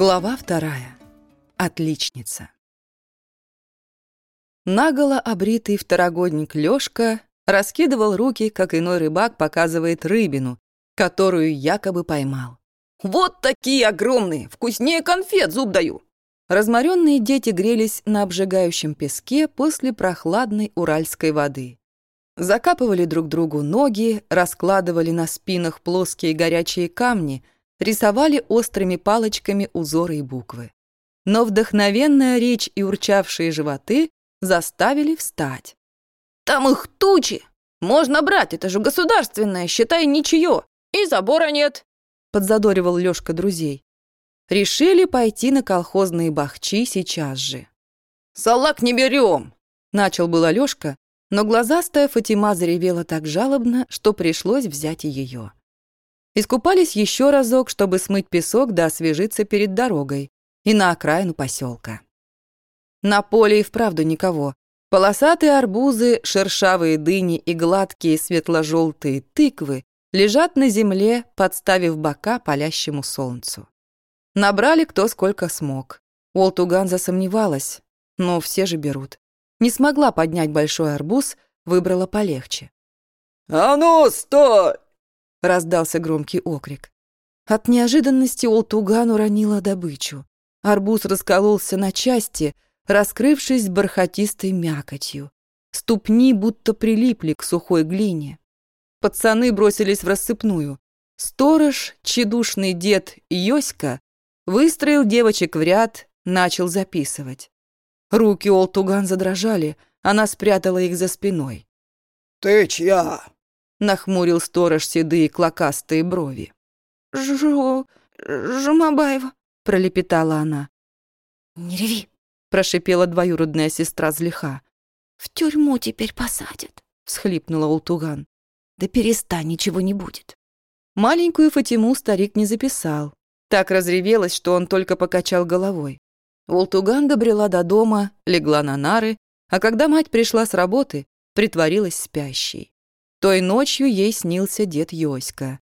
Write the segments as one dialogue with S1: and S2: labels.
S1: Глава вторая. Отличница. Наголо обритый второгодник Лёшка раскидывал руки, как иной рыбак показывает рыбину, которую якобы поймал.
S2: «Вот такие огромные! Вкуснее конфет, зуб даю!»
S1: Разморенные дети грелись на обжигающем песке после прохладной уральской воды. Закапывали друг другу ноги, раскладывали на спинах плоские горячие камни – рисовали острыми палочками узоры и буквы. Но вдохновенная речь и урчавшие животы заставили встать.
S2: «Там их тучи! Можно брать, это же государственное, считай, ничье! И забора нет!»
S1: подзадоривал Лёшка друзей. Решили пойти на колхозные бахчи сейчас же.
S2: «Салак не берем!»
S1: Начал было Лёшка, но глазастая Фатима заревела так жалобно, что пришлось взять и ее. Искупались еще разок, чтобы смыть песок да освежиться перед дорогой и на окраину поселка. На поле и вправду никого. Полосатые арбузы, шершавые дыни и гладкие светло-желтые тыквы лежат на земле, подставив бока палящему солнцу. Набрали кто сколько смог. Уолтуган засомневалась, но все же берут. Не смогла поднять большой арбуз, выбрала полегче.
S2: «А ну, стой!»
S1: — раздался громкий окрик. От неожиданности Олтуган уронила добычу. Арбуз раскололся на части, раскрывшись бархатистой мякотью. Ступни будто прилипли к сухой глине. Пацаны бросились в рассыпную. Сторож, чедушный дед Йоська, выстроил девочек в ряд, начал записывать. Руки Олтуган задрожали, она спрятала их за спиной.
S2: «Ты чья?»
S1: Нахмурил сторож седые клокастые брови.
S3: «Жу... Жумабаева», — пролепетала она.
S4: «Не реви», —
S1: прошипела двоюродная сестра Злиха.
S4: «В тюрьму теперь посадят», —
S1: всхлипнула Ултуган.
S4: «Да перестань, ничего не будет».
S1: Маленькую Фатиму старик не записал. Так разревелась, что он только покачал головой. Ултуган добрела до дома, легла на нары, а когда мать пришла с работы, притворилась спящей. Той ночью ей снился дед Йоська.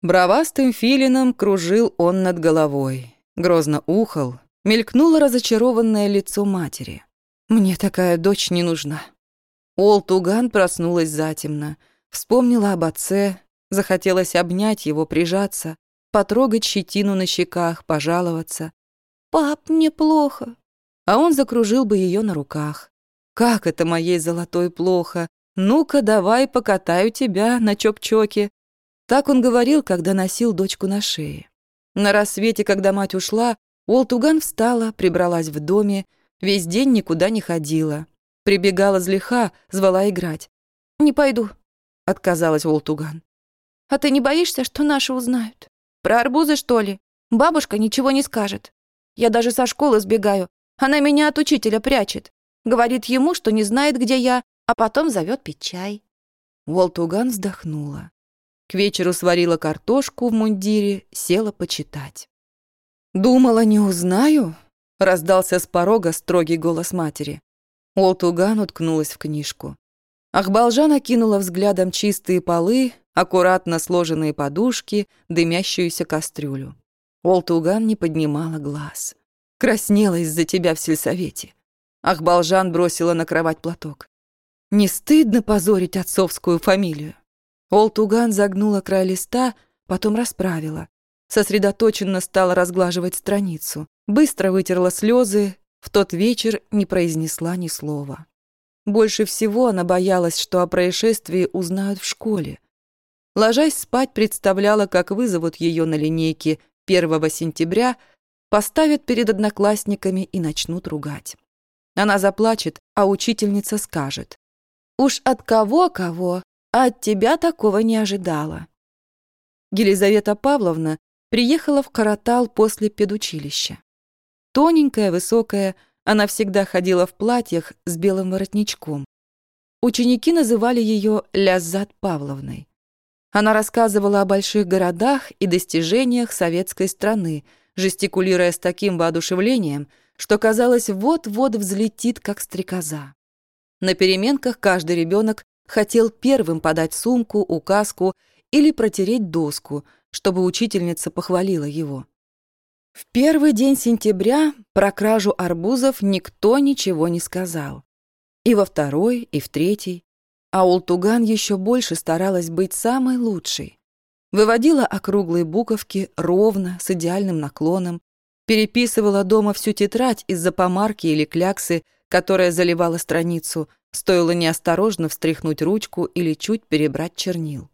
S1: Бровастым филином кружил он над головой. Грозно ухал, мелькнуло разочарованное лицо матери. «Мне такая дочь не нужна». Олтуган проснулась затемно, вспомнила об отце, захотелось обнять его, прижаться, потрогать щетину на щеках, пожаловаться.
S3: «Пап, мне плохо».
S1: А он закружил бы ее на руках. «Как это моей золотой плохо? «Ну-ка, давай покатаю тебя на чок-чоке». Так он говорил, когда носил дочку на шее. На рассвете, когда мать ушла, Уолтуган встала, прибралась в доме, весь день никуда не ходила. Прибегала злиха, звала играть.
S3: «Не пойду», —
S1: отказалась Уолтуган.
S3: «А ты не боишься, что наши узнают? Про арбузы, что ли? Бабушка ничего не скажет. Я даже со школы сбегаю. Она меня от учителя прячет. Говорит ему, что не знает, где я, а потом зовет пить чай.
S1: Волтуган вздохнула. К вечеру сварила картошку в мундире, села почитать. «Думала, не узнаю?» — раздался с порога строгий голос матери. Волтуган уткнулась в книжку. Ахбалжан окинула взглядом чистые полы, аккуратно сложенные подушки, дымящуюся кастрюлю. Волтуган не поднимала глаз. Краснела из-за тебя в сельсовете. Ахбалжан бросила на кровать платок. Не стыдно позорить отцовскую фамилию? Олтуган загнула край листа, потом расправила. Сосредоточенно стала разглаживать страницу. Быстро вытерла слезы, в тот вечер не произнесла ни слова. Больше всего она боялась, что о происшествии узнают в школе. Ложась спать, представляла, как вызовут ее на линейке 1 сентября, поставят перед одноклассниками и начнут ругать. Она заплачет, а учительница скажет. Уж от кого-кого, а от тебя такого не ожидала. Елизавета Павловна приехала в Каратал после педучилища. Тоненькая, высокая, она всегда ходила в платьях с белым воротничком. Ученики называли ее Ляззат Павловной. Она рассказывала о больших городах и достижениях советской страны, жестикулируя с таким воодушевлением, что казалось, вот-вот взлетит, как стрекоза. На переменках каждый ребенок хотел первым подать сумку, указку или протереть доску, чтобы учительница похвалила его. В первый день сентября про кражу арбузов никто ничего не сказал. И во второй, и в третий. А Ултуган еще больше старалась быть самой лучшей. Выводила округлые буковки ровно, с идеальным наклоном, переписывала дома всю тетрадь из-за помарки или кляксы, которая заливала страницу, стоило неосторожно встряхнуть ручку или чуть перебрать чернил.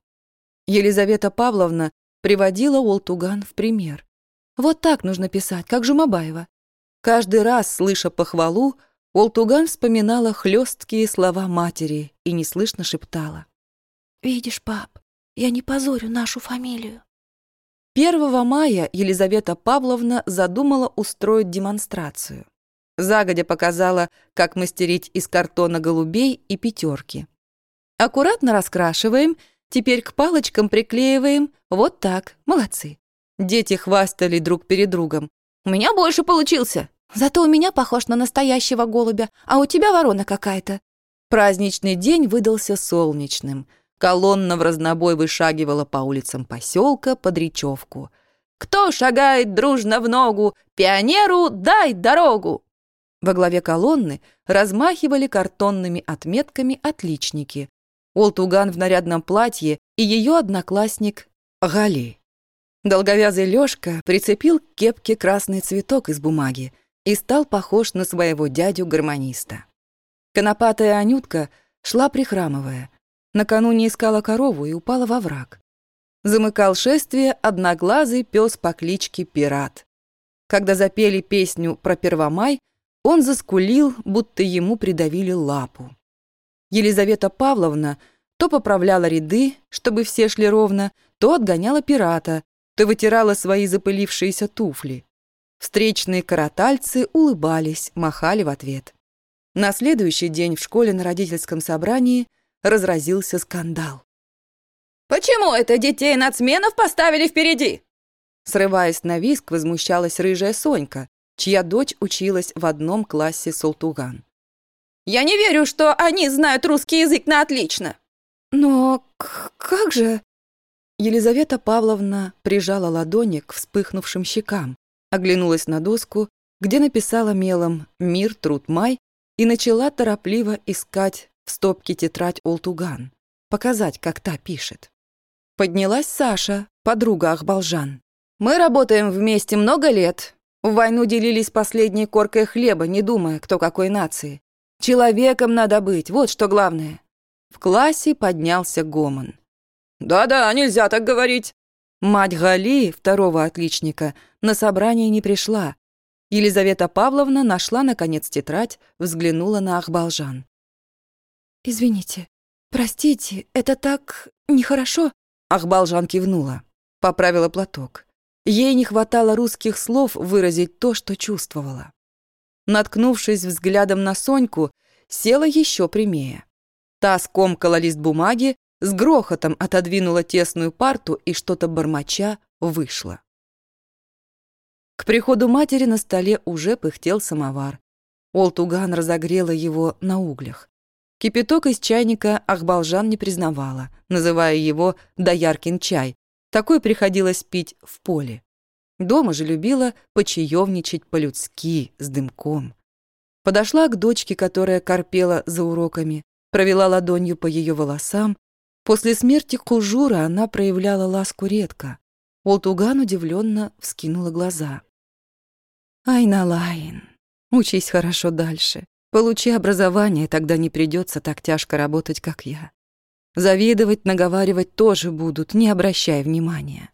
S1: Елизавета Павловна приводила Ултуган в пример. Вот так нужно писать, как Жумабаева. Каждый раз, слыша похвалу, Олтуган вспоминала хлесткие слова матери и неслышно шептала.
S4: «Видишь, пап, я не позорю нашу фамилию».
S1: 1 мая Елизавета Павловна задумала устроить демонстрацию. Загодя показала, как мастерить из картона голубей и пятерки. Аккуратно раскрашиваем, теперь к палочкам приклеиваем, вот так, молодцы. Дети хвастали друг перед другом.
S3: «У меня больше получился. Зато у меня похож на настоящего голубя, а у тебя ворона какая-то».
S1: Праздничный день выдался солнечным. Колонна в разнобой вышагивала по улицам поселка под речевку.
S2: «Кто шагает дружно в ногу? Пионеру дай дорогу!»
S1: Во главе колонны размахивали картонными отметками отличники. Олтуган в нарядном платье и ее одноклассник Гали. Долговязый Лёшка прицепил к кепке красный цветок из бумаги и стал похож на своего дядю-гармониста. Конопатая Анютка шла прихрамывая. Накануне искала корову и упала во враг. Замыкал шествие одноглазый пес по кличке Пират. Когда запели песню про Первомай, он заскулил, будто ему придавили лапу. Елизавета Павловна то поправляла ряды, чтобы все шли ровно, то отгоняла пирата, то вытирала свои запылившиеся туфли. Встречные каратальцы улыбались, махали в ответ. На следующий день в школе на родительском собрании разразился скандал.
S2: «Почему это детей нацменов поставили впереди?»
S1: Срываясь на виск, возмущалась рыжая Сонька, чья дочь училась в одном классе Султуган.
S2: «Я не верю, что они знают русский язык на отлично!»
S1: «Но как же...» Елизавета Павловна прижала ладони к вспыхнувшим щекам, оглянулась на доску, где написала мелом «Мир, труд, май» и начала торопливо искать в стопке тетрадь Олтуган, показать, как та пишет. Поднялась Саша, подруга Ахбалжан. «Мы работаем вместе много лет. В войну делились последней коркой хлеба, не думая, кто какой нации. Человеком надо быть, вот что главное». В классе поднялся гомон.
S2: «Да-да, нельзя так говорить».
S1: Мать Гали, второго отличника, на собрание не пришла. Елизавета Павловна нашла, наконец, тетрадь, взглянула на Ахбалжан.
S3: «Извините, простите, это так нехорошо».
S1: Ахбалжан кивнула, поправила платок. Ей не хватало русских слов выразить то, что чувствовала. Наткнувшись взглядом на Соньку, села еще прямее. Та скомкала лист бумаги, с грохотом отодвинула тесную парту и что-то бормоча вышла. К приходу матери на столе уже пыхтел самовар. Олтуган разогрела его на углях. Кипяток из чайника Ахбалжан не признавала, называя его «дояркин чай». Такой приходилось пить в поле. Дома же любила почаевничать по-людски, с дымком. Подошла к дочке, которая корпела за уроками, провела ладонью по ее волосам, После смерти Кужура она проявляла ласку редко. Олтуган удивленно вскинула глаза. «Айналайн, учись хорошо дальше. Получи образование, тогда не придется так тяжко работать, как я. Завидовать, наговаривать тоже будут, не обращай внимания».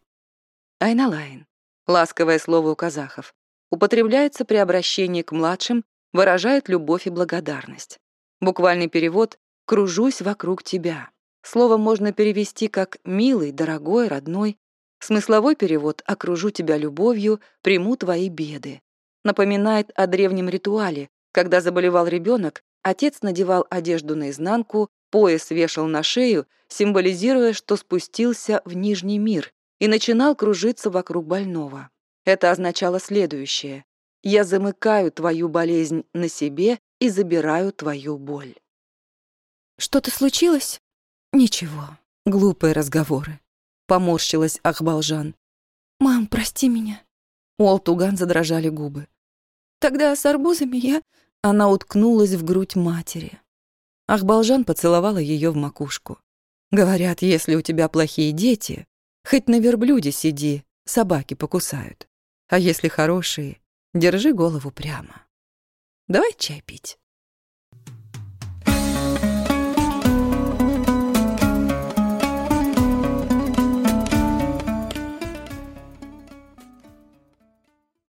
S1: Айналайн — ласковое слово у казахов. Употребляется при обращении к младшим, выражает любовь и благодарность. Буквальный перевод «кружусь вокруг тебя». Слово можно перевести как «милый», «дорогой», «родной». Смысловой перевод «окружу тебя любовью», «приму твои беды». Напоминает о древнем ритуале, когда заболевал ребенок, отец надевал одежду наизнанку, пояс вешал на шею, символизируя, что спустился в Нижний мир и начинал кружиться вокруг больного. Это означало следующее. «Я замыкаю твою болезнь на себе и забираю твою боль».
S3: «Что-то случилось?»
S1: «Ничего, глупые разговоры», — поморщилась Ахбалжан.
S3: «Мам, прости меня».
S1: У Алтуган задрожали губы.
S3: Тогда с арбузами я...
S1: Она уткнулась в грудь матери. Ахбалжан поцеловала ее в макушку. Говорят, если у тебя плохие дети, хоть на верблюде сиди, собаки покусают. А если хорошие, держи голову прямо. Давай чай пить.